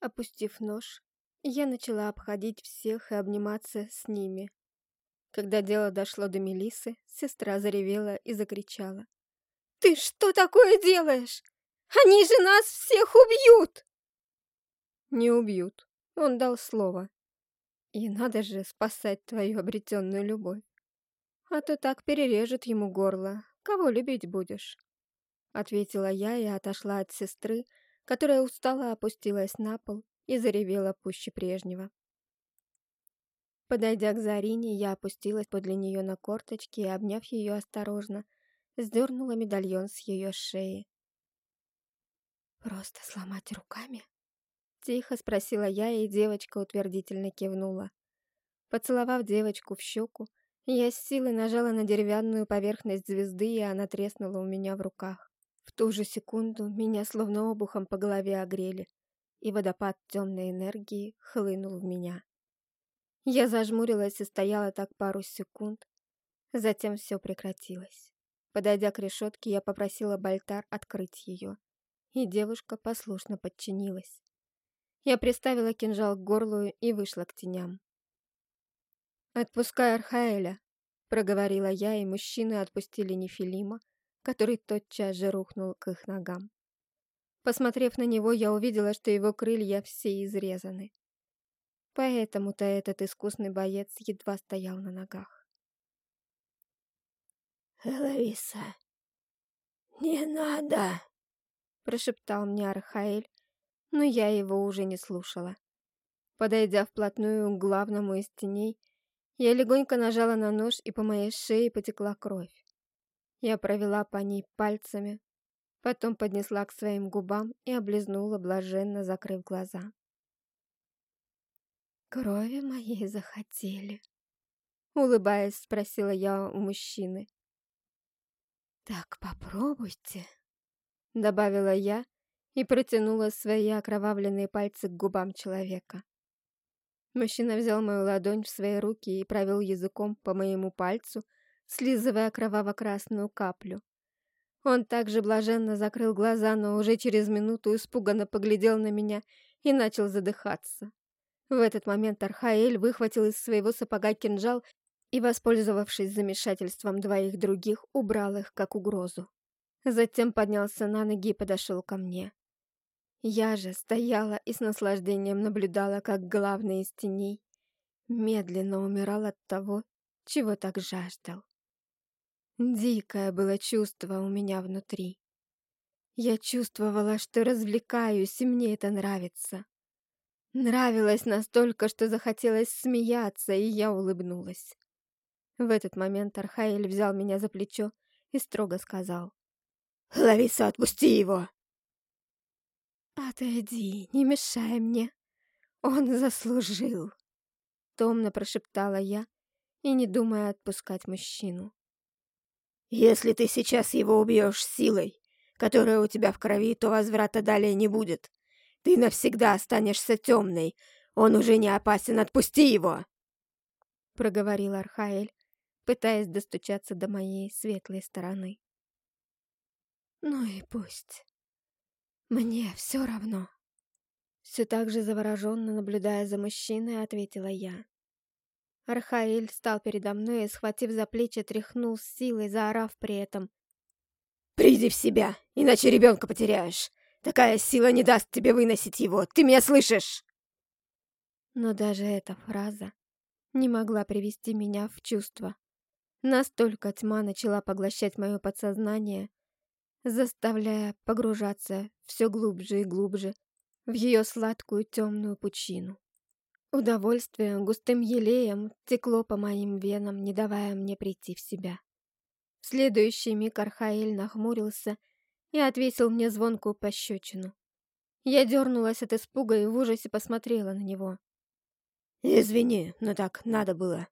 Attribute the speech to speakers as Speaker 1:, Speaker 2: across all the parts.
Speaker 1: Опустив нож, я начала обходить всех и обниматься с ними. Когда дело дошло до Мелисы, сестра заревела и закричала. «Ты что такое делаешь? Они же нас всех убьют!» «Не убьют», — он дал слово. «И надо же спасать твою обретенную любовь. А то так перережет ему горло. Кого любить будешь?» Ответила я и отошла от сестры, которая устало опустилась на пол и заревела пуще прежнего. Подойдя к Зарине, я опустилась подле нее на корточки и, обняв ее осторожно, сдернула медальон с ее шеи. «Просто сломать руками?» Тихо спросила я, и девочка утвердительно кивнула. Поцеловав девочку в щеку, я с силой нажала на деревянную поверхность звезды, и она треснула у меня в руках. В ту же секунду меня словно обухом по голове огрели, и водопад темной энергии хлынул в меня. Я зажмурилась и стояла так пару секунд. Затем все прекратилось. Подойдя к решетке, я попросила Бальтар открыть ее, и девушка послушно подчинилась. Я приставила кинжал к горлу и вышла к теням. «Отпускай Архаэля», — проговорила я, и мужчины отпустили Нефилима, который тотчас же рухнул к их ногам. Посмотрев на него, я увидела, что его крылья все изрезаны. Поэтому-то этот искусный боец едва стоял на ногах.
Speaker 2: «Элависа, не надо!» — прошептал мне Архаэль, но я его уже не слушала.
Speaker 1: Подойдя вплотную к главному из теней, я легонько нажала на нож, и по моей шее потекла кровь. Я провела по ней пальцами, потом поднесла к своим губам и облизнула, блаженно закрыв глаза. «Крови моей захотели?» Улыбаясь, спросила я у мужчины. «Так попробуйте», — добавила я и протянула свои окровавленные пальцы к губам человека. Мужчина взял мою ладонь в свои руки и провел языком по моему пальцу, слизывая кроваво-красную каплю. Он также блаженно закрыл глаза, но уже через минуту испуганно поглядел на меня и начал задыхаться. В этот момент Архаэль выхватил из своего сапога кинжал и, воспользовавшись замешательством двоих других, убрал их как угрозу. Затем поднялся на ноги и подошел ко мне. Я же стояла и с наслаждением наблюдала, как главный из теней медленно умирал от того, чего так жаждал. Дикое было чувство у меня внутри. Я чувствовала, что развлекаюсь, и мне это нравится. Нравилось настолько, что захотелось смеяться, и я улыбнулась. В этот момент Архаэль взял меня за плечо и строго сказал.
Speaker 2: «Лариса, отпусти его!»
Speaker 1: «Отойди, не мешай мне. Он заслужил!» Томно прошептала я и не думая отпускать мужчину.
Speaker 2: «Если ты сейчас его убьешь силой, которая у тебя в крови, то возврата далее не будет. Ты навсегда останешься темной. Он уже не опасен, отпусти его!»
Speaker 1: Проговорил Архаэль, пытаясь достучаться до моей светлой стороны. «Ну и пусть. Мне все равно». Все так же завороженно наблюдая за мужчиной, ответила я. Архаэль встал передо мной и, схватив за плечи, тряхнул с силой, заорав при этом.
Speaker 2: «Приди в себя, иначе ребенка потеряешь. Такая сила не даст тебе выносить его. Ты меня слышишь?»
Speaker 1: Но даже эта фраза не могла привести меня в чувство. Настолько тьма начала поглощать мое подсознание, заставляя погружаться все глубже и глубже в ее сладкую темную пучину. Удовольствие густым елеем текло по моим венам, не давая мне прийти в себя. В следующий миг Архаэль нахмурился и отвесил мне звонкую пощечину. Я дернулась от испуга и в ужасе посмотрела на него.
Speaker 2: «Извини, но так надо было.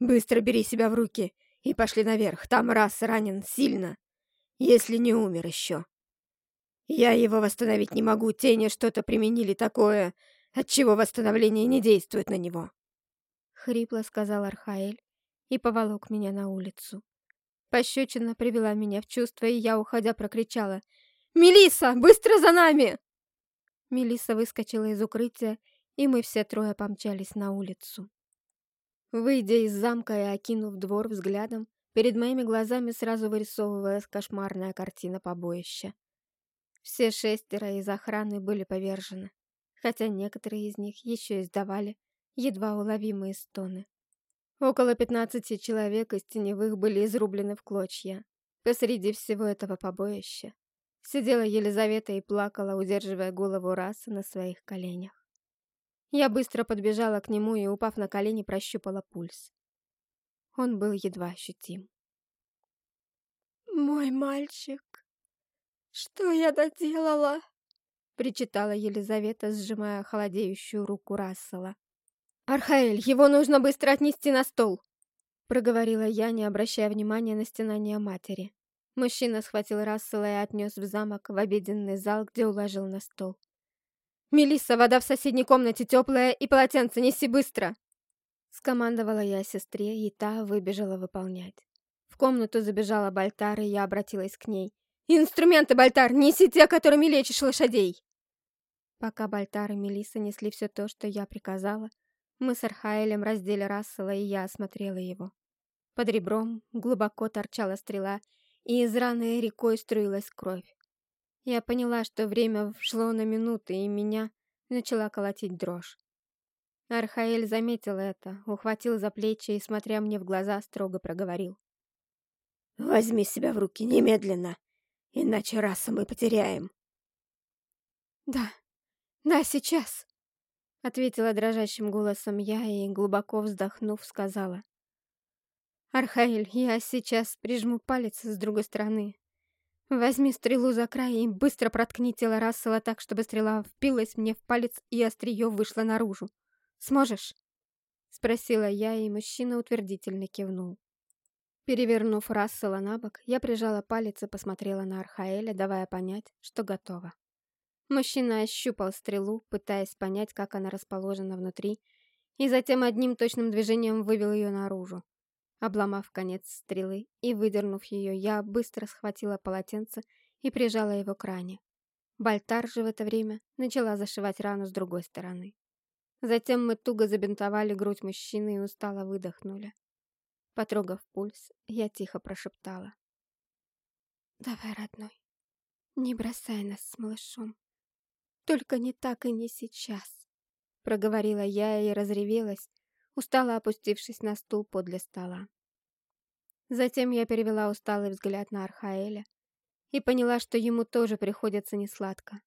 Speaker 2: Быстро бери себя в руки и пошли наверх. Там раз ранен сильно, если не умер еще. Я его восстановить не могу, тени что-то применили такое, отчего восстановление не действует на него».
Speaker 1: Хрипло сказал Архаэль и поволок меня на улицу. Пощечина привела меня в чувство, и я, уходя, прокричала. Мелиса, быстро за нами!» Мелисса выскочила из укрытия, и мы все трое помчались на улицу. Выйдя из замка и окинув двор взглядом, перед моими глазами сразу вырисовывалась кошмарная картина побоища. Все шестеро из охраны были повержены, хотя некоторые из них еще издавали едва уловимые стоны. Около пятнадцати человек из теневых были изрублены в клочья. Посреди всего этого побоища сидела Елизавета и плакала, удерживая голову расы на своих коленях. Я быстро подбежала к нему и, упав на колени, прощупала пульс. Он был едва ощутим.
Speaker 2: «Мой мальчик, что я доделала?» Причитала Елизавета, сжимая холодеющую руку Рассела.
Speaker 1: «Архаэль, его нужно быстро отнести на стол!» проговорила я, не обращая внимания на стенание матери. Мужчина схватил Рассела и отнес в замок, в обеденный зал, где уложил на стол. «Мелисса, вода в соседней комнате теплая, и полотенце неси быстро!» Скомандовала я сестре, и та выбежала выполнять. В комнату забежала Бальтар, и я обратилась к ней. «Инструменты, Бальтар, неси те, которыми лечишь лошадей!» Пока Бальтар и Мелисса несли все то, что я приказала, мы с Архаэлем раздели Рассела, и я осмотрела его. Под ребром глубоко торчала стрела, и из раны рекой струилась кровь. Я поняла, что время шло на минуты, и меня начала колотить дрожь. Архаэль заметил это, ухватил за плечи и, смотря мне в глаза, строго проговорил.
Speaker 2: «Возьми себя в руки немедленно, иначе раса мы потеряем».
Speaker 1: «Да, да, сейчас», — ответила дрожащим голосом я и, глубоко вздохнув, сказала. «Архаэль, я сейчас прижму палец с другой стороны, Возьми стрелу за край и быстро проткни тело Рассела так, чтобы стрела впилась мне в палец и острие вышло наружу. Сможешь?» Спросила я, и мужчина утвердительно кивнул. Перевернув Рассела на бок, я прижала палец и посмотрела на Архаэля, давая понять, что готова. Мужчина ощупал стрелу, пытаясь понять, как она расположена внутри, и затем одним точным движением вывел ее наружу. Обломав конец стрелы и выдернув ее, я быстро схватила полотенце и прижала его к ране. Бальтар же в это время начала зашивать рану с другой стороны. Затем мы туго забинтовали грудь мужчины и устало выдохнули. Потрогав пульс, я тихо прошептала. «Давай, родной, не бросай нас с малышом. Только не так и не сейчас», — проговорила я и разревелась, устало опустившись на стул подле стола. Затем я перевела усталый взгляд на Архаэля и поняла, что ему тоже приходится несладко.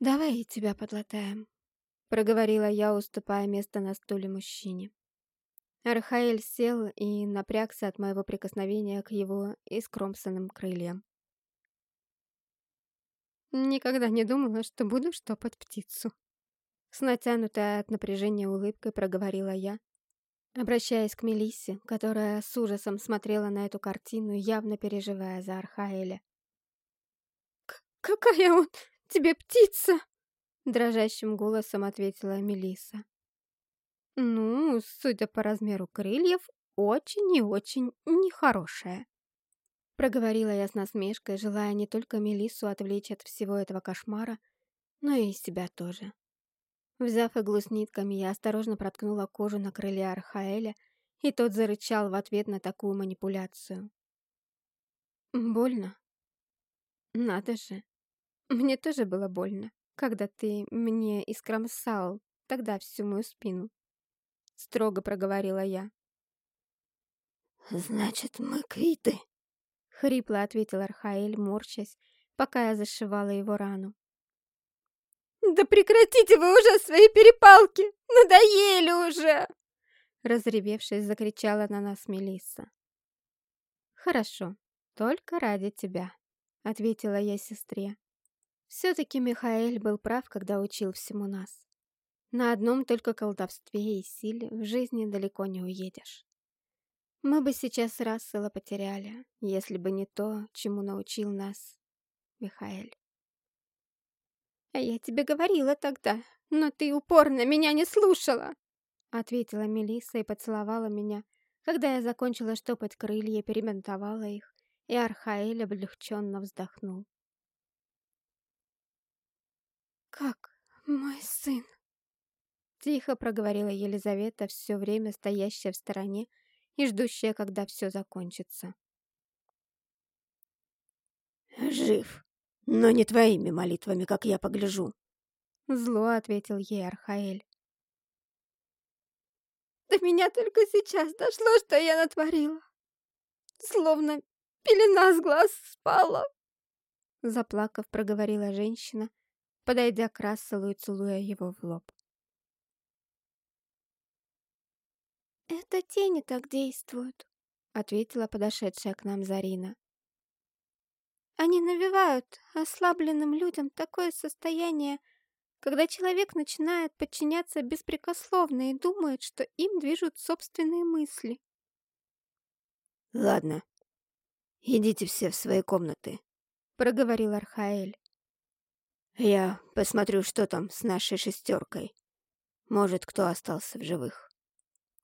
Speaker 1: «Давай и тебя подлатаем», — проговорила я, уступая место на стуле мужчине. Архаэль сел и напрягся от моего прикосновения к его искромсанным крыльям. Никогда не думала, что буду штопать птицу. С натянутой от напряжения улыбкой проговорила я, обращаясь к Мелиссе, которая с ужасом смотрела на эту картину, явно переживая за Архаэля. «Какая он тебе птица!» Дрожащим голосом ответила Мелисса. «Ну, судя по размеру крыльев, очень и очень нехорошая», проговорила я с насмешкой, желая не только Мелиссу отвлечь от всего этого кошмара, но и себя тоже. Взяв иглу с нитками, я осторожно проткнула кожу на крыле Архаэля, и тот зарычал в ответ на такую манипуляцию. «Больно? Надо же. Мне тоже было больно, когда ты мне искромсал тогда всю мою спину», — строго проговорила я.
Speaker 2: «Значит, мы квиты», —
Speaker 1: хрипло ответил Архаэль, морщась, пока я зашивала его рану. «Да прекратите вы уже свои перепалки! Надоели уже!» Разревевшись, закричала на нас Мелисса. «Хорошо, только ради тебя», — ответила я сестре. Все-таки Михаэль был прав, когда учил всему нас. На одном только колдовстве и силе в жизни далеко не уедешь. Мы бы сейчас Рассела потеряли, если бы не то, чему научил нас Михаэль. «А я тебе говорила тогда, но ты упорно меня не слушала!» Ответила Мелисса и поцеловала меня, когда я закончила штопать крылья, перементовала их, и Архаэль облегченно вздохнул. как мой сын?» Тихо проговорила Елизавета, все время стоящая в стороне и ждущая, когда все закончится.
Speaker 2: «Жив, но не твоими молитвами, как я погляжу», —
Speaker 1: зло ответил ей Архаэль. «До меня только сейчас дошло, что я натворила. Словно пелена с глаз спала», — заплакав, проговорила женщина, подойдя к Расселу и целуя его в лоб. «Это тени так действуют», — ответила подошедшая к нам Зарина. «Они навевают ослабленным людям такое состояние, когда человек начинает подчиняться беспрекословно и думает, что им движут собственные мысли».
Speaker 2: «Ладно, идите все в свои комнаты», — проговорил Архаэль. «Я посмотрю, что там с нашей шестеркой. Может, кто остался в живых».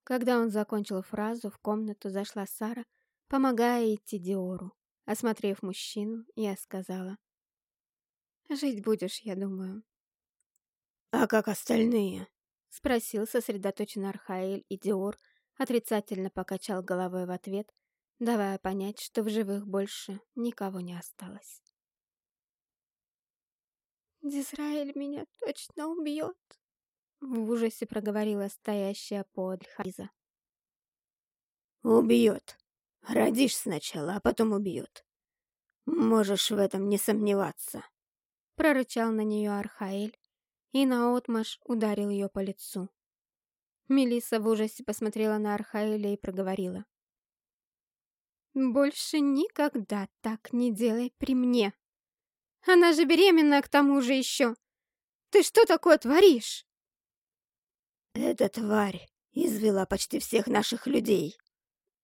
Speaker 1: Когда он закончил фразу, в комнату зашла Сара, помогая идти Диору. Осмотрев мужчину, я сказала. «Жить будешь, я думаю».
Speaker 2: «А как остальные?»
Speaker 1: — спросил сосредоточенно Архаэль, и Диор отрицательно покачал головой в ответ, давая понять, что в живых больше никого не осталось. «Дизраэль меня точно убьет», в ужасе проговорила стоящая под Хариза.
Speaker 2: «Убьет. Родишь сначала, а потом убьет. Можешь в этом не сомневаться», —
Speaker 1: прорычал на нее Архаэль и наотмашь ударил ее по лицу. Мелисса в ужасе посмотрела на Архаэля и проговорила. «Больше никогда так не делай при мне. Она же беременна к тому же еще. Ты что такое творишь?»
Speaker 2: «Эта тварь извела почти всех наших людей!»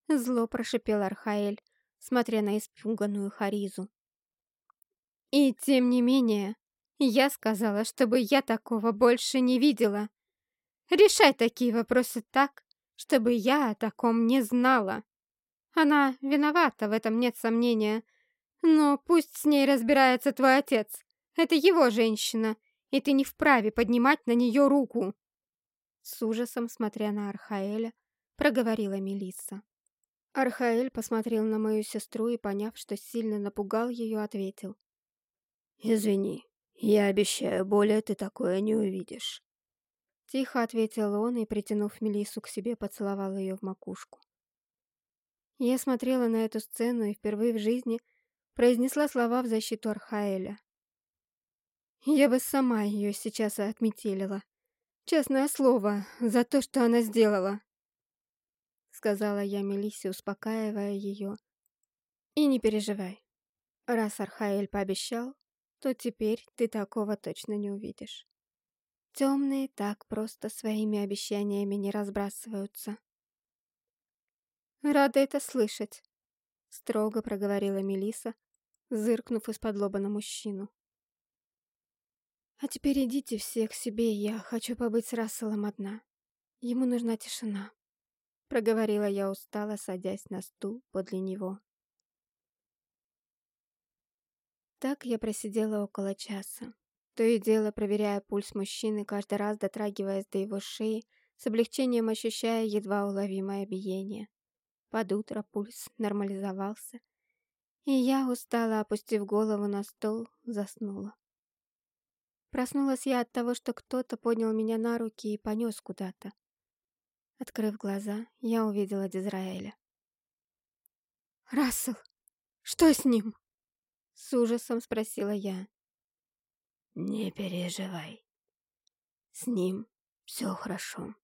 Speaker 1: Зло прошипел Архаэль, смотря на испуганную Харизу. «И тем не менее, я сказала, чтобы я такого больше не видела. Решай такие вопросы так, чтобы я о таком не знала. Она виновата, в этом нет сомнения. Но пусть с ней разбирается твой отец. Это его женщина, и ты не вправе поднимать на нее руку. С ужасом, смотря на Архаэля, проговорила Мелисса. Архаэль посмотрел на мою сестру и, поняв, что сильно напугал ее, ответил.
Speaker 2: «Извини, я обещаю, более ты такое не увидишь».
Speaker 1: Тихо ответил он и, притянув Мелиссу к себе, поцеловал ее в макушку. Я смотрела на эту сцену и впервые в жизни произнесла слова в защиту Архаэля. Я бы сама ее сейчас отметелила. Честное слово, за то, что она сделала. Сказала я Мелиссе, успокаивая ее. И не переживай. Раз Архаэль пообещал, то теперь ты такого точно не увидишь. Темные так просто своими обещаниями не разбрасываются. Рада это слышать, строго проговорила Мелиса, зыркнув из-под лоба на мужчину. А теперь идите все к себе, я хочу побыть с Расселом одна. Ему нужна тишина. Проговорила я устало, садясь на стул подле него. Так я просидела около часа, то и дело проверяя пульс мужчины, каждый раз дотрагиваясь до его шеи, с облегчением ощущая едва уловимое биение. Под утро пульс нормализовался, и я, устало опустив голову на стол, заснула. Проснулась я от того, что кто-то поднял меня на руки и понес куда-то. Открыв глаза, я увидела Дизраэля. «Рассел, что с ним?» С ужасом спросила я.
Speaker 2: «Не переживай. С ним все хорошо.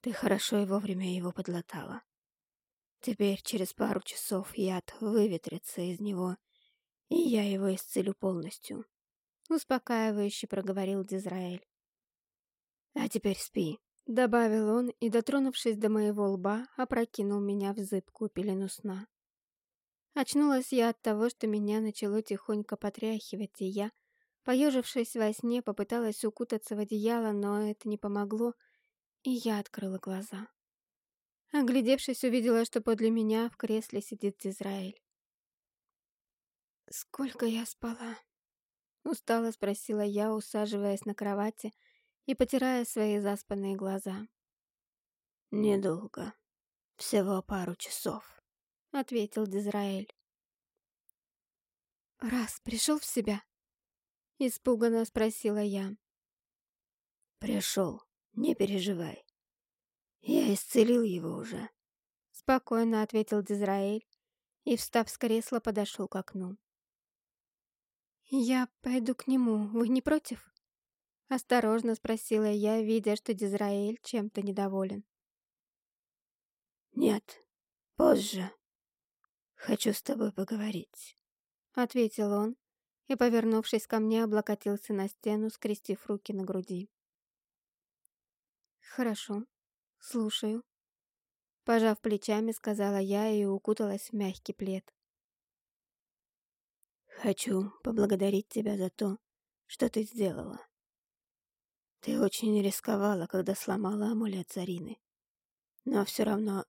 Speaker 2: Ты хорошо и вовремя его подлатала. Теперь через пару часов яд выветрится из него, и я его исцелю полностью
Speaker 1: успокаивающе проговорил Дизраэль.
Speaker 2: «А теперь спи», —
Speaker 1: добавил он и, дотронувшись до моего лба, опрокинул меня в зыбкую пелену сна. Очнулась я от того, что меня начало тихонько потряхивать, и я, поежившись во сне, попыталась укутаться в одеяло, но это не помогло, и я открыла глаза. Оглядевшись, увидела, что подле меня в кресле сидит Дизраэль. «Сколько я спала?» Устало спросила я, усаживаясь на кровати и потирая свои заспанные глаза.
Speaker 2: «Недолго. Всего пару часов», —
Speaker 1: ответил Дизраэль. «Раз пришел в себя?» — испуганно спросила я.
Speaker 2: «Пришел, не переживай. Я исцелил его уже», —
Speaker 1: спокойно ответил Дизраэль и, встав с кресла, подошел к окну. «Я пойду к нему, вы не против?» Осторожно спросила я, видя, что Дизраэль чем-то недоволен.
Speaker 2: «Нет, позже. Хочу с тобой поговорить», —
Speaker 1: ответил он и, повернувшись ко мне, облокотился на стену, скрестив руки на груди. «Хорошо, слушаю», — пожав плечами, сказала я и укуталась в мягкий плед.
Speaker 2: Хочу поблагодарить тебя за то, что ты сделала. Ты очень рисковала, когда сломала амулет Зарины. Но все равно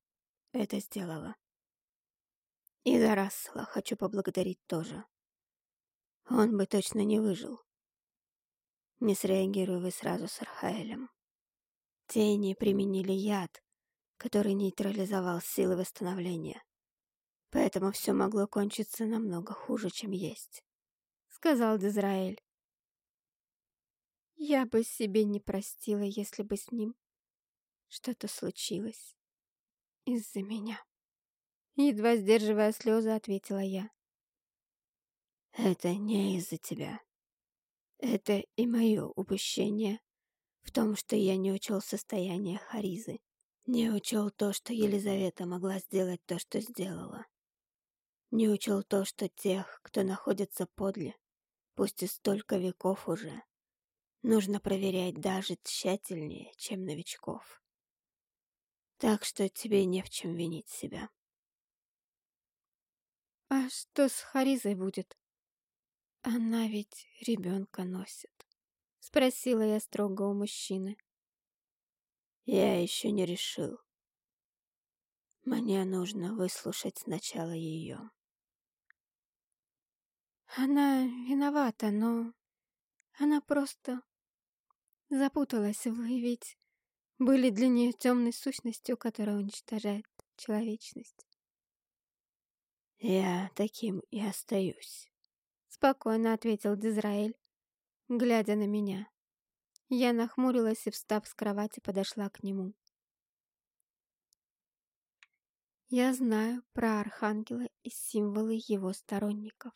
Speaker 2: это сделала. И за Рассела хочу поблагодарить тоже. Он бы точно не выжил. Не среагируй вы сразу с Архаэлем. Тени применили яд, который нейтрализовал силы восстановления. Поэтому все могло кончиться намного хуже, чем есть», — сказал Дизраэль.
Speaker 1: «Я бы себе не простила, если бы с ним что-то случилось из-за меня». Едва сдерживая слезы, ответила я.
Speaker 2: «Это не из-за тебя. Это и мое упущение в том, что я не учел состояние Харизы, не учел то, что Елизавета могла сделать то, что сделала. Не учел то, что тех, кто находится подле, пусть и столько веков уже, нужно проверять даже тщательнее, чем новичков. Так что тебе не в чем винить себя.
Speaker 1: А что с Харизой будет? Она ведь ребенка носит. Спросила я строго у мужчины.
Speaker 2: Я еще не решил. Мне нужно выслушать сначала ее.
Speaker 1: Она виновата, но... Она просто запуталась. Вы ведь были для нее темной сущностью, которая уничтожает человечность.
Speaker 2: «Я таким и остаюсь», —
Speaker 1: спокойно ответил Дизраэль, глядя на меня. Я нахмурилась и, встав с кровати, подошла к нему. Я знаю про Архангела и символы его сторонников.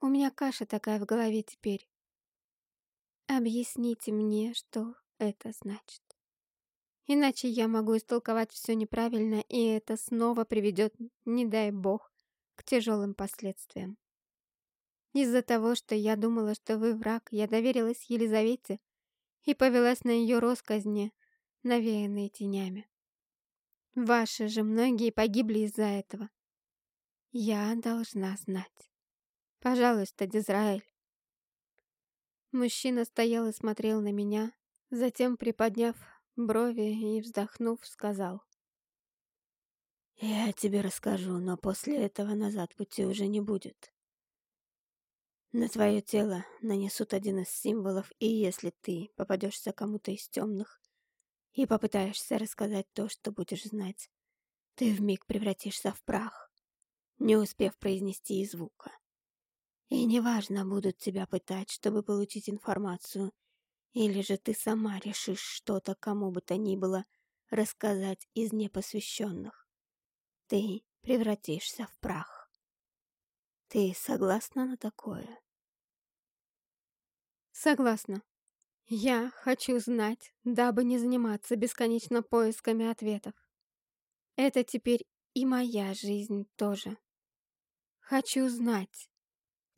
Speaker 1: У меня каша такая в голове теперь. Объясните мне, что это значит. Иначе я могу истолковать все неправильно, и это снова приведет, не дай бог, к тяжелым последствиям. Из-за того, что я думала, что вы враг, я доверилась Елизавете и повелась на ее росказни, навеянные тенями. Ваши же многие погибли из-за этого. Я должна знать. Пожалуйста, Дизраэль. Мужчина стоял и смотрел на меня, затем, приподняв брови и вздохнув, сказал.
Speaker 2: «Я тебе расскажу, но после этого назад пути уже не будет. На твое тело нанесут один из символов, и если ты попадешься кому-то из темных и попытаешься рассказать то, что будешь знать, ты вмиг превратишься в прах, не успев произнести и звука. И неважно, будут тебя пытать, чтобы получить информацию, или же ты сама решишь что-то кому бы то ни было рассказать из непосвященных. Ты превратишься в прах. Ты согласна на такое?
Speaker 1: Согласна. Я хочу знать, дабы не заниматься бесконечно поисками ответов. Это теперь и моя жизнь тоже. Хочу знать,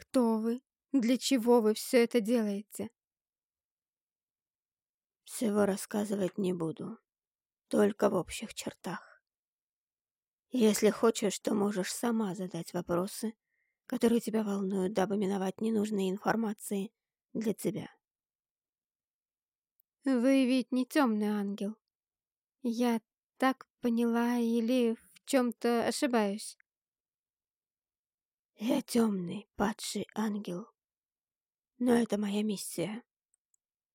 Speaker 1: кто вы? Для чего вы все это делаете?
Speaker 2: Всего рассказывать не буду. Только в общих чертах. Если хочешь, то можешь сама задать вопросы, которые тебя волнуют, дабы миновать ненужные информации для тебя.
Speaker 1: Вы ведь не темный ангел. Я так поняла или в чем-то ошибаюсь?
Speaker 2: Я темный, падший ангел. Но это моя миссия.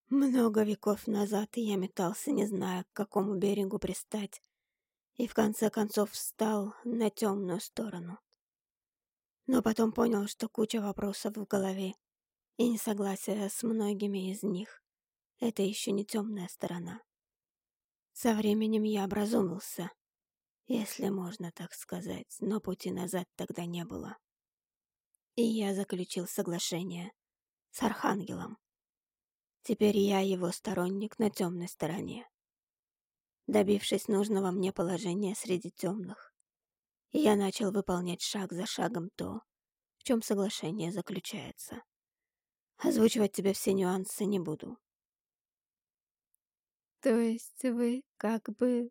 Speaker 2: Много веков назад я метался, не зная, к какому берегу пристать, и в конце концов встал на темную сторону. Но потом понял, что куча вопросов в голове и несогласие с многими из них — это еще не темная сторона. Со временем я образумился, если можно так сказать, но пути назад тогда не было. И я заключил соглашение с Архангелом. Теперь я его сторонник на темной стороне. Добившись нужного мне положения среди темных, я начал выполнять шаг за шагом то, в чем соглашение заключается. Озвучивать тебе все нюансы не буду.
Speaker 1: То есть вы как бы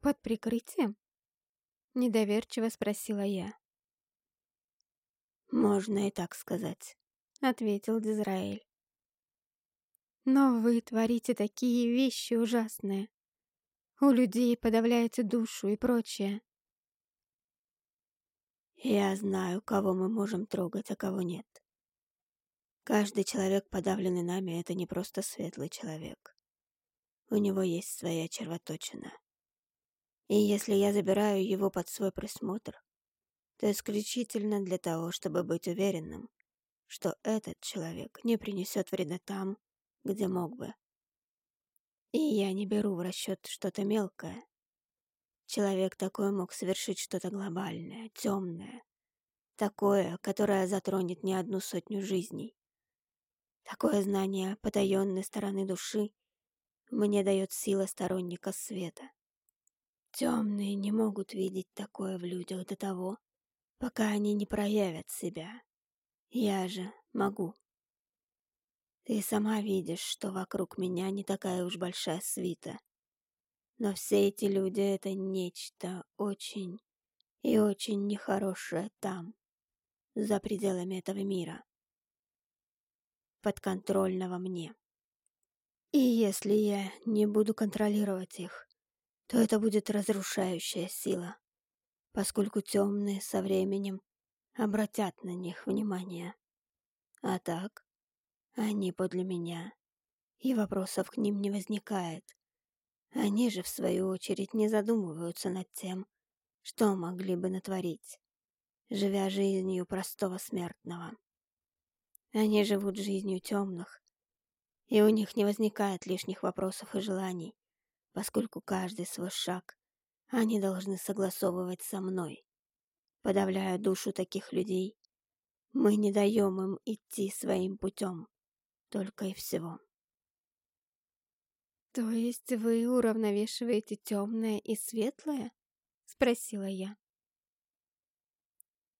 Speaker 1: под прикрытием? Недоверчиво спросила я.
Speaker 2: Можно и так сказать,
Speaker 1: ответил Дизраэль. Но вы творите такие вещи ужасные. У людей подавляете душу и прочее.
Speaker 2: Я знаю, кого мы можем трогать, а кого нет. Каждый человек, подавленный нами, это не просто светлый человек. У него есть своя червоточина. И если я забираю его под свой присмотр, то исключительно для того, чтобы быть уверенным, что этот человек не принесет вреда там, где мог бы. И я не беру в расчет что-то мелкое. Человек такой мог совершить что-то глобальное, темное, такое, которое затронет не одну сотню жизней. Такое знание потаенной стороны души мне дает сила сторонника света. Темные не могут видеть такое в людях до того, пока они не проявят себя. Я же могу. Ты сама видишь, что вокруг меня не такая уж большая свита. Но все эти люди — это нечто очень и очень нехорошее там, за пределами этого мира подконтрольного мне. И если я не буду контролировать их, то это будет разрушающая сила, поскольку темные со временем обратят на них внимание. А так, они подле меня, и вопросов к ним не возникает. Они же, в свою очередь, не задумываются над тем, что могли бы натворить, живя жизнью простого смертного. Они живут жизнью темных, и у них не возникает лишних вопросов и желаний, поскольку каждый свой шаг они должны согласовывать со мной. Подавляя душу таких людей, мы не даем им идти своим путем, только и всего.
Speaker 1: «То есть вы уравновешиваете темное и светлое?» — спросила я.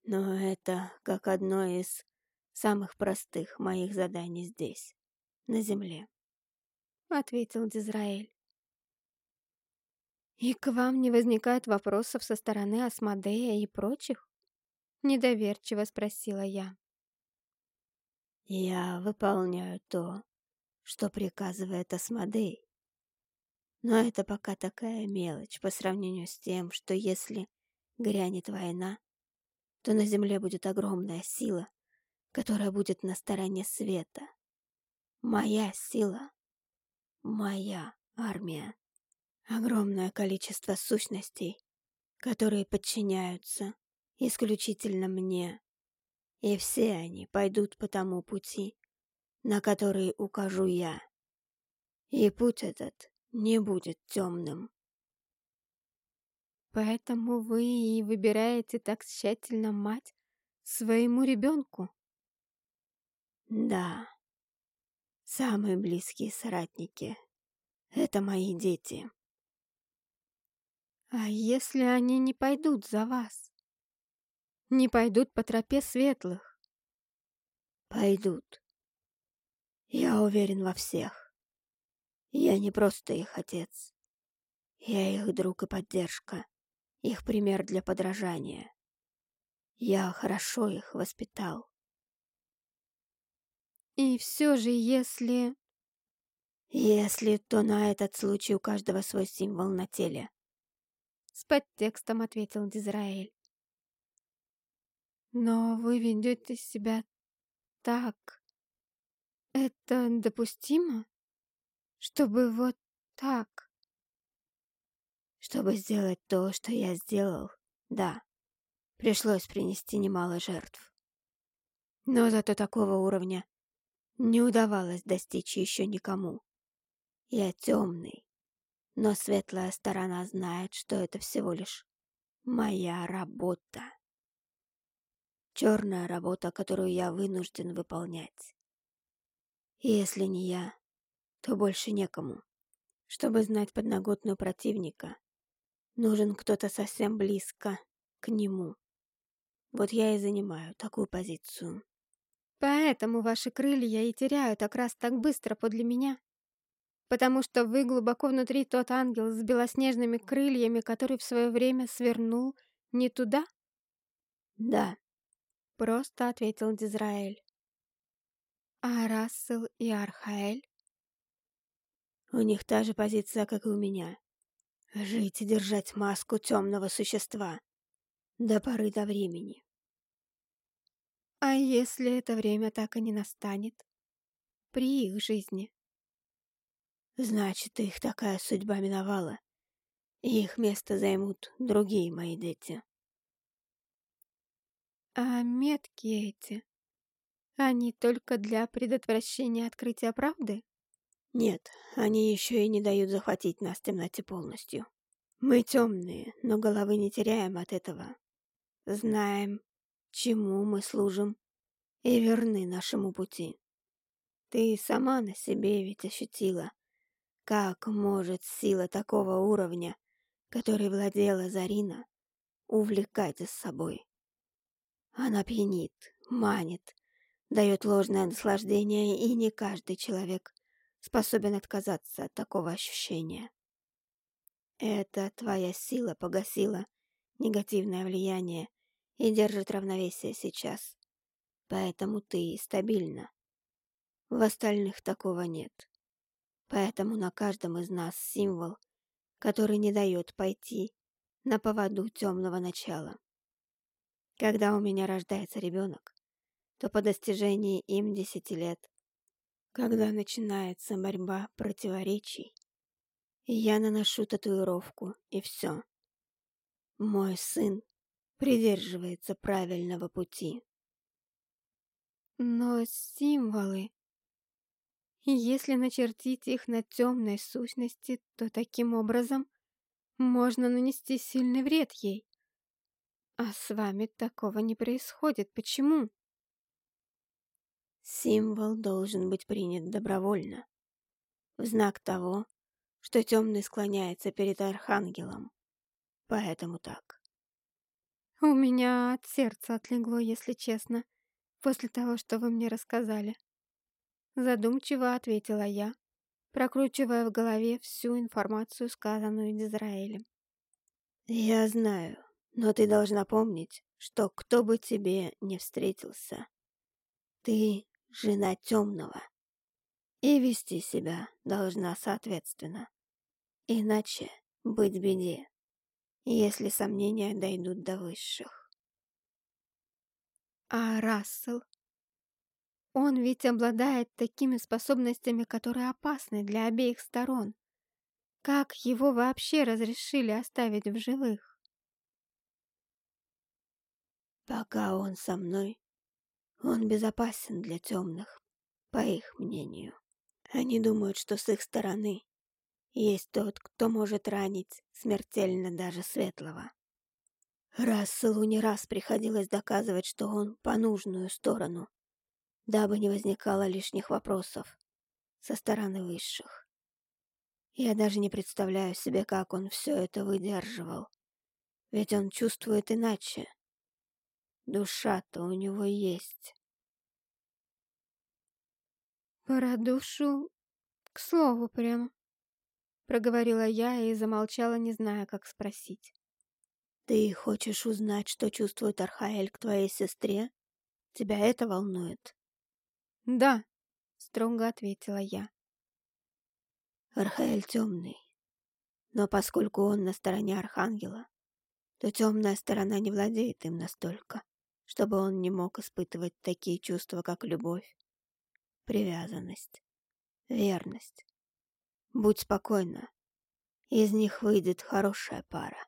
Speaker 2: «Но это как одно из самых простых моих заданий здесь, на земле», —
Speaker 1: ответил Дизраэль. «И к вам не возникает вопросов со стороны Асмодея и прочих?» — недоверчиво спросила я.
Speaker 2: «Я выполняю то, что приказывает Асмодей. Но это пока такая мелочь по сравнению с тем, что если грянет война, то на земле будет огромная сила, которая будет на стороне света. Моя сила, моя армия. Огромное количество сущностей, которые подчиняются исключительно мне. И все они пойдут по тому пути, на который укажу я. И путь этот не будет темным.
Speaker 1: Поэтому вы и выбираете так тщательно мать своему ребенку?
Speaker 2: Да. Самые близкие соратники — это мои дети.
Speaker 1: А если они не пойдут за вас? Не пойдут по тропе светлых?
Speaker 2: Пойдут. Я уверен во всех. Я не просто их отец. Я их друг и поддержка, их пример для подражания. Я хорошо их воспитал.
Speaker 1: И все же, если...
Speaker 2: Если, то на этот случай у каждого свой символ на теле.
Speaker 1: С подтекстом ответил Дизраэль. Но вы ведете себя так, Это допустимо? Чтобы вот так?
Speaker 2: Чтобы сделать то, что я сделал, да. Пришлось принести немало жертв. Но зато такого уровня не удавалось достичь еще никому. Я темный, но светлая сторона знает, что это всего лишь моя работа. Черная работа, которую я вынужден выполнять. И если не я, то больше некому. Чтобы знать подноготную противника, нужен кто-то совсем близко к нему. Вот я и занимаю такую позицию.
Speaker 1: Поэтому ваши крылья и теряют как раз так быстро подле меня. Потому что вы глубоко внутри тот ангел с белоснежными крыльями, который в свое время свернул не туда?
Speaker 2: Да,
Speaker 1: просто ответил Дизраэль. А Рассел и Архаэль?
Speaker 2: У них та же позиция, как и у меня. Жить и держать маску темного существа. До поры до времени.
Speaker 1: А если это время так и не настанет? При их жизни?
Speaker 2: Значит, их такая судьба миновала. И их место займут другие мои дети.
Speaker 1: А метки эти, они только для предотвращения открытия правды?
Speaker 2: Нет, они еще и не дают захватить нас в темноте полностью. Мы темные, но головы не теряем от этого. Знаем, чему мы служим, и верны нашему пути. Ты сама на себе ведь ощутила, как может сила такого уровня, которой владела Зарина, увлекать за собой. Она пьянит, манит, дает ложное наслаждение, и не каждый человек способен отказаться от такого ощущения. Это твоя сила погасила негативное влияние и держит равновесие сейчас. Поэтому ты стабильна. В остальных такого нет. Поэтому на каждом из нас символ, который не дает пойти на поводу темного начала. Когда у меня рождается ребенок, то по достижении им десяти лет, когда начинается борьба противоречий, я наношу татуировку, и все. Мой сын придерживается правильного пути.
Speaker 1: Но символы... Если начертить их на темной сущности, то таким образом можно нанести сильный вред ей. А с вами такого не происходит. Почему?
Speaker 2: Символ должен быть принят добровольно, в знак того, что темный склоняется перед архангелом. Поэтому так.
Speaker 1: У меня от сердца отлегло, если честно, после того, что вы мне рассказали. Задумчиво ответила я, прокручивая в голове всю информацию, сказанную Дизраэлем.
Speaker 2: «Я знаю, но ты должна помнить, что кто бы тебе не встретился, ты жена темного, и вести себя должна соответственно. Иначе быть беде, если сомнения дойдут до высших.
Speaker 1: А Рассел? Он ведь обладает такими способностями, которые опасны для обеих сторон. Как его вообще разрешили оставить в живых?
Speaker 2: Пока он со мной, он безопасен для темных, по их мнению. Они думают, что с их стороны есть тот, кто может ранить смертельно даже светлого. Расселу не раз приходилось доказывать, что он по нужную сторону, дабы не возникало лишних вопросов со стороны высших. Я даже не представляю себе, как он все это выдерживал. Ведь он чувствует иначе. Душа-то у него есть.
Speaker 1: Про душу, к слову прямо, проговорила я и замолчала, не зная, как спросить.
Speaker 2: Ты хочешь узнать, что чувствует Архаэль к твоей сестре? Тебя это волнует?
Speaker 1: Да, строго ответила я.
Speaker 2: Архаэль темный. Но поскольку он на стороне Архангела, то темная сторона не владеет им настолько, чтобы он не мог испытывать такие чувства, как любовь, привязанность, верность. Будь спокойна, из них выйдет хорошая пара.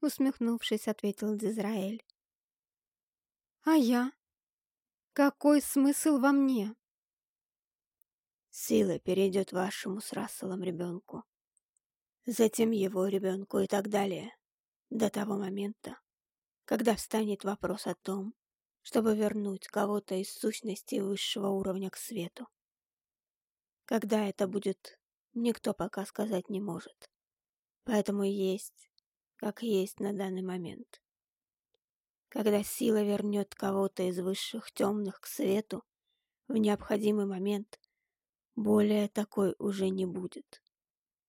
Speaker 1: Усмехнувшись, ответил Дизраэль. А я? Какой смысл во мне?
Speaker 2: Сила перейдет вашему с Расселом ребенку, затем его ребенку и так далее, до того момента, когда встанет вопрос о том, чтобы вернуть кого-то из сущности высшего уровня к свету. Когда это будет, никто пока сказать не может. Поэтому есть, как есть на данный момент. Когда сила вернет кого-то из высших темных к свету, в необходимый момент более такой уже не будет.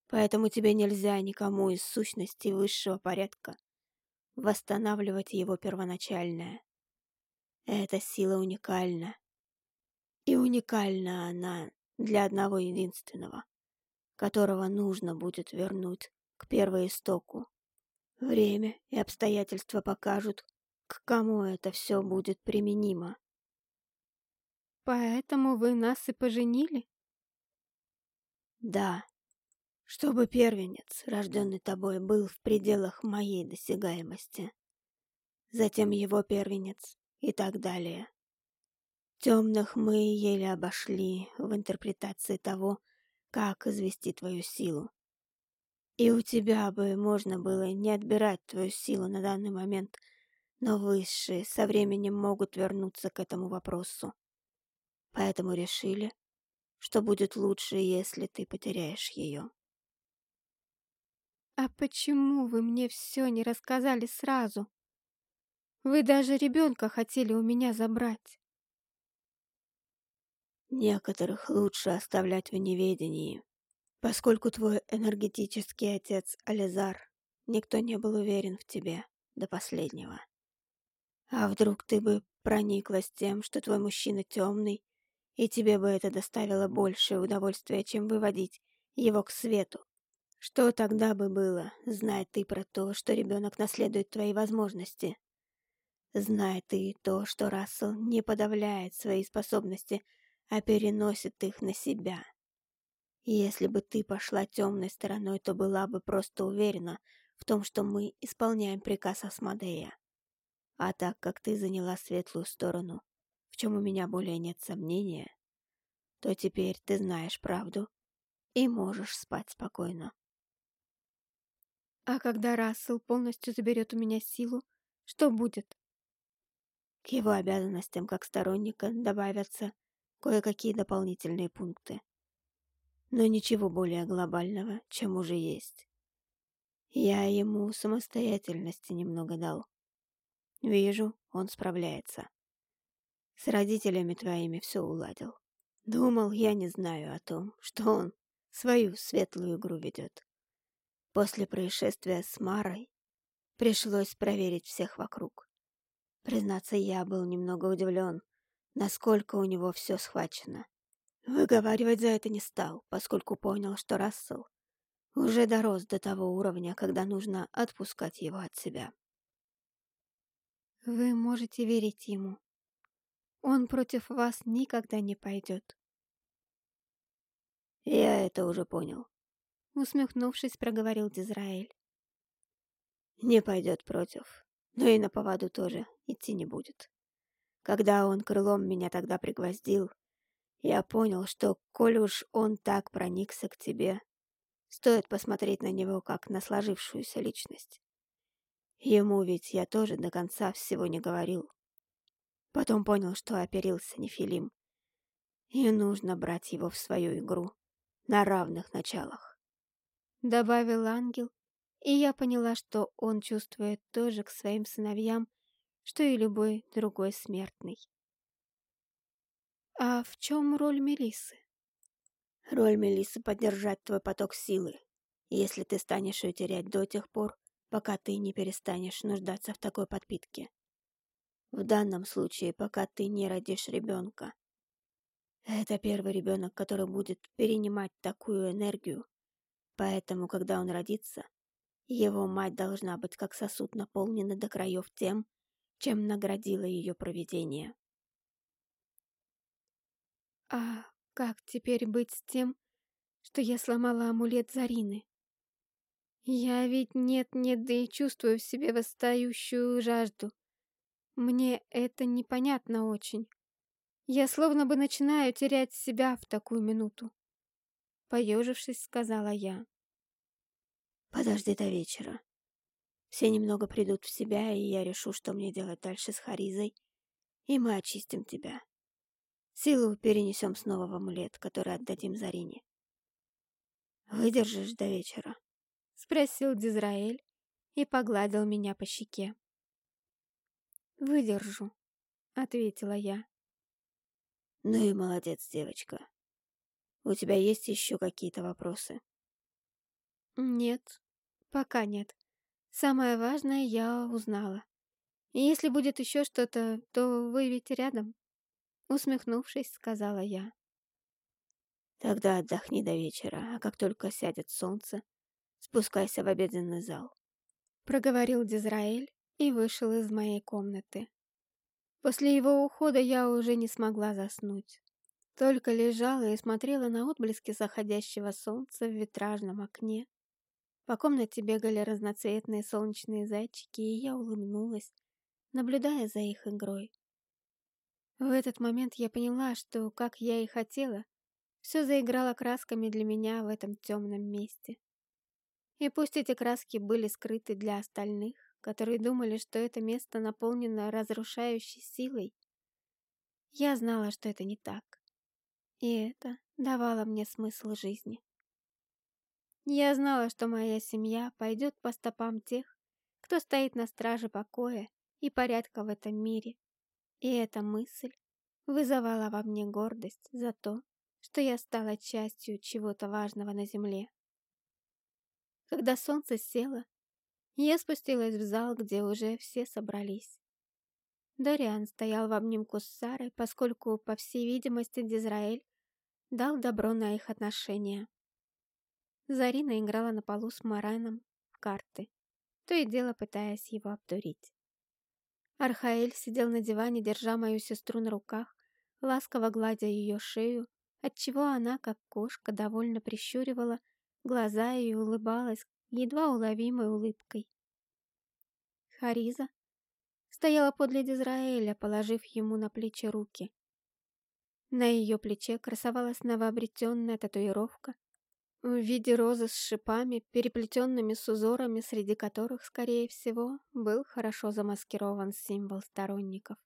Speaker 2: Поэтому тебе нельзя никому из сущностей высшего порядка восстанавливать его первоначальное. Эта сила уникальна. И уникальна она для одного единственного, которого нужно будет вернуть к первоистоку. Время и обстоятельства покажут, к кому это все будет применимо.
Speaker 1: Поэтому вы нас и поженили?
Speaker 2: Да, чтобы первенец, рожденный тобой, был в пределах моей досягаемости. Затем его первенец и так далее. Темных мы еле обошли в интерпретации того, как извести твою силу. И у тебя бы можно было не отбирать твою силу на данный момент, но высшие со временем могут вернуться к этому вопросу. Поэтому решили, что будет лучше, если ты потеряешь ее.
Speaker 1: «А почему вы мне все не рассказали сразу? Вы даже ребенка хотели у меня забрать».
Speaker 2: Некоторых лучше оставлять в неведении, поскольку твой энергетический отец Ализар, никто не был уверен в тебе до последнего. А вдруг ты бы прониклась тем, что твой мужчина темный, и тебе бы это доставило большее удовольствие, чем выводить его к свету? Что тогда бы было, зная ты про то, что ребенок наследует твои возможности? Зная ты то, что Рассел не подавляет свои способности, а переносит их на себя. Если бы ты пошла темной стороной, то была бы просто уверена в том, что мы исполняем приказ Асмодея. А так как ты заняла светлую сторону, в чем у меня более нет сомнения, то теперь ты знаешь правду и можешь спать спокойно.
Speaker 1: А когда Рассел полностью заберет у меня силу, что будет?
Speaker 2: К его обязанностям как сторонника добавятся кое-какие дополнительные пункты. Но ничего более глобального, чем уже есть. Я ему самостоятельности немного дал. Вижу, он справляется. С родителями твоими все уладил. Думал, я не знаю о том, что он свою светлую игру ведет. После происшествия с Марой пришлось проверить всех вокруг. Признаться, я был немного удивлен, насколько у него все схвачено. Выговаривать за это не стал, поскольку понял, что Рассел уже дорос до того уровня, когда нужно отпускать его от себя.
Speaker 1: Вы можете верить ему. Он против вас никогда не пойдет.
Speaker 2: Я это уже понял.
Speaker 1: Усмехнувшись, проговорил Дизраэль.
Speaker 2: Не пойдет против, но и на поводу тоже идти не будет. Когда он крылом меня тогда пригвоздил, я понял, что, коль уж он так проникся к тебе, стоит посмотреть на него как на сложившуюся личность. Ему ведь я тоже до конца всего не говорил. Потом понял, что оперился Нефилим, и нужно брать его в свою игру на равных началах
Speaker 1: добавил ангел, и я поняла, что он чувствует тоже к своим сыновьям, что и любой другой смертный. А в чем роль Мелисы?
Speaker 2: Роль Мелисы — поддержать твой поток силы, если ты станешь ее терять до тех пор, пока ты не перестанешь нуждаться в такой подпитке. В данном случае, пока ты не родишь ребенка. Это первый ребенок, который будет перенимать такую энергию, Поэтому, когда он родится, его мать должна быть как сосуд наполнена до краев тем, чем наградило ее провидение.
Speaker 1: А как теперь быть с тем, что я сломала амулет Зарины? Я ведь нет-нет, да и чувствую в себе восстающую жажду. Мне это непонятно очень. Я словно бы начинаю терять себя в такую минуту. Поежившись, сказала я.
Speaker 2: Подожди до вечера. Все немного придут в себя, и я решу, что мне делать дальше с Харизой, и мы очистим тебя. Силу перенесем снова в амулет, который отдадим Зарине. Выдержишь до вечера?
Speaker 1: Спросил Дизраэль и погладил меня по щеке. «Выдержу», — ответила я.
Speaker 2: Ну и молодец, девочка. У тебя есть еще какие-то вопросы?
Speaker 1: Нет, пока нет. Самое важное я узнала. И если будет еще что-то, то вы ведь рядом. Усмехнувшись, сказала я.
Speaker 2: Тогда отдохни до вечера, а как только сядет солнце, спускайся в обеденный зал.
Speaker 1: Проговорил Дизраэль и вышел из моей комнаты. После его ухода я уже не смогла заснуть. Только лежала и смотрела на отблески заходящего солнца в витражном окне. По комнате бегали разноцветные солнечные зайчики, и я улыбнулась, наблюдая за их игрой. В этот момент я поняла, что, как я и хотела, все заиграло красками для меня в этом темном месте. И пусть эти краски были скрыты для остальных, которые думали, что это место наполнено разрушающей силой. Я знала, что это не так. И это давало мне смысл жизни. Я знала, что моя семья пойдет по стопам тех, кто стоит на страже покоя и порядка в этом мире. И эта мысль вызывала во мне гордость за то, что я стала частью чего-то важного на земле. Когда солнце село, я спустилась в зал, где уже все собрались. Дариан стоял в обнимку с Сарой, поскольку, по всей видимости, Дизраэль дал добро на их отношения. Зарина играла на полу с Мараном в карты, то и дело пытаясь его обдурить. Архаэль сидел на диване, держа мою сестру на руках, ласково гладя ее шею, отчего она, как кошка, довольно прищуривала глаза и улыбалась едва уловимой улыбкой. Хариза стояла подле Дизраэля, положив ему на плечи руки. На ее плече красовалась новообретенная татуировка в виде розы с шипами, переплетенными с узорами, среди которых, скорее всего, был хорошо замаскирован символ сторонников.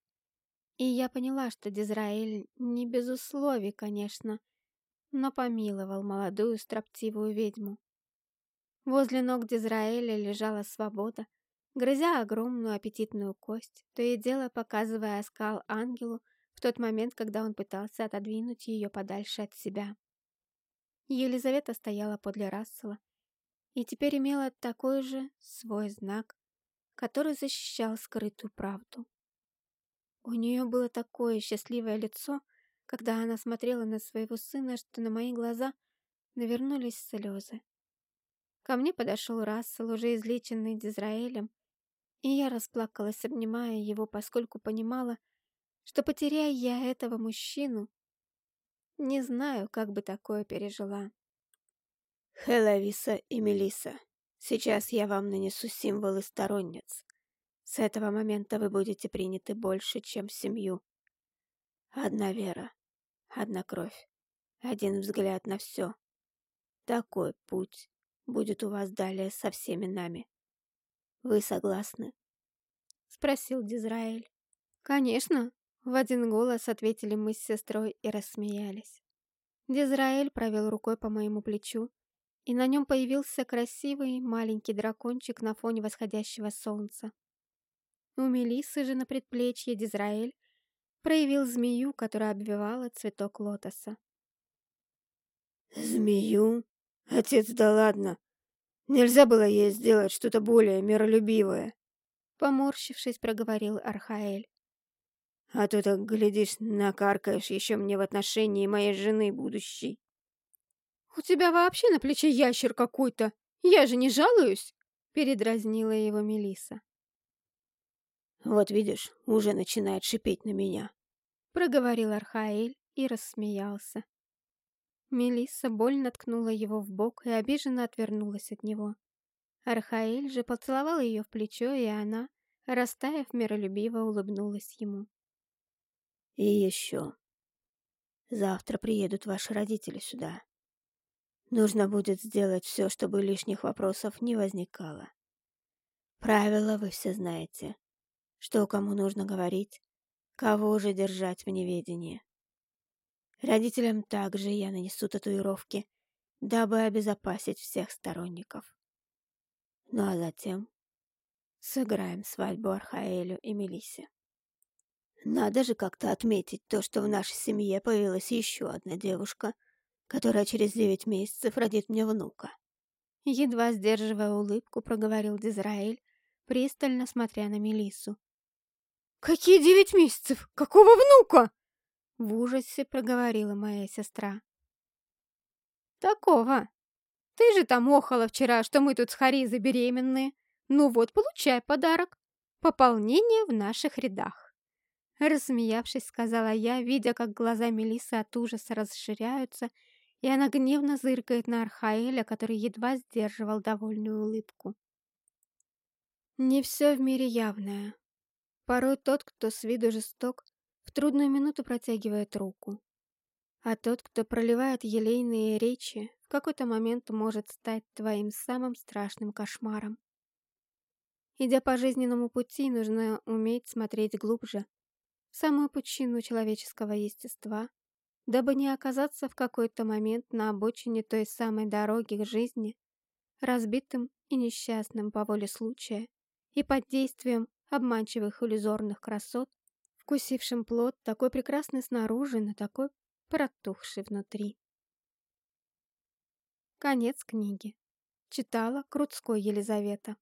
Speaker 1: И я поняла, что Дизраэль не без условий, конечно, но помиловал молодую строптивую ведьму. Возле ног Дизраэля лежала свобода, грызя огромную аппетитную кость, то и дело показывая оскал ангелу в тот момент, когда он пытался отодвинуть ее подальше от себя. Елизавета стояла подле Рассела и теперь имела такой же свой знак, который защищал скрытую правду. У нее было такое счастливое лицо, когда она смотрела на своего сына, что на мои глаза навернулись слезы. Ко мне подошел Рассел, уже излеченный Дизраэлем, и я расплакалась, обнимая его, поскольку понимала, что, потеряя я этого мужчину, не знаю, как бы такое пережила.
Speaker 2: Хелависа и Мелиса, сейчас я вам нанесу символы сторонниц. С этого момента вы будете приняты больше, чем семью. Одна вера, одна кровь, один взгляд на все. Такой путь будет у вас далее со всеми нами. Вы согласны?»
Speaker 1: Спросил Дизраэль. «Конечно!» В один голос ответили мы с сестрой и рассмеялись. Дизраэль провел рукой по моему плечу, и на нем появился красивый маленький дракончик на фоне восходящего солнца. У Мелиссы же на предплечье Дизраэль проявил змею, которая обвивала цветок лотоса.
Speaker 2: «Змею?» «Отец, да ладно! Нельзя было ей сделать что-то более миролюбивое!»
Speaker 1: Поморщившись, проговорил Архаэль.
Speaker 2: «А то так, глядишь, накаркаешь еще мне в отношении моей жены будущей!»
Speaker 1: «У тебя вообще на плече ящер какой-то! Я же не жалуюсь!» Передразнила его Мелиса.
Speaker 2: «Вот видишь, уже начинает шипеть на меня!»
Speaker 1: Проговорил Архаэль и рассмеялся. Мелисса больно ткнула его в бок и обиженно отвернулась от него. Архаэль же поцеловал ее в плечо, и она, растаяв миролюбиво, улыбнулась ему.
Speaker 2: «И еще. Завтра приедут ваши родители сюда. Нужно будет сделать все, чтобы лишних вопросов не возникало. Правила вы все знаете. Что кому нужно говорить, кого же держать в неведении. Родителям также я нанесу татуировки, дабы обезопасить всех сторонников. Ну а затем сыграем свадьбу Архаэлю и Мелисе. Надо же как-то отметить то, что в нашей семье появилась еще одна девушка, которая через девять месяцев родит мне внука.
Speaker 1: Едва сдерживая улыбку, проговорил Дизраэль, пристально смотря на Мелису. «Какие девять месяцев? Какого внука?» В ужасе проговорила моя сестра. «Такого. Ты же там охала вчера, что мы тут с Харизой беременные. Ну вот, получай подарок. Пополнение в наших рядах». Рассмеявшись, сказала я, видя, как глаза Мелисы от ужаса расширяются, и она гневно зыркает на Архаэля, который едва сдерживал довольную улыбку. Не все в мире явное. Порой тот, кто с виду жесток, в трудную минуту протягивает руку. А тот, кто проливает елейные речи, в какой-то момент может стать твоим самым страшным кошмаром. Идя по жизненному пути, нужно уметь смотреть глубже, в самую пучину человеческого естества, дабы не оказаться в какой-то момент на обочине той самой дороги к жизни, разбитым и несчастным по воле случая и под действием обманчивых иллюзорных красот, вкусившим плод, такой прекрасный снаружи, но такой протухший внутри. Конец книги. Читала Крутской Елизавета.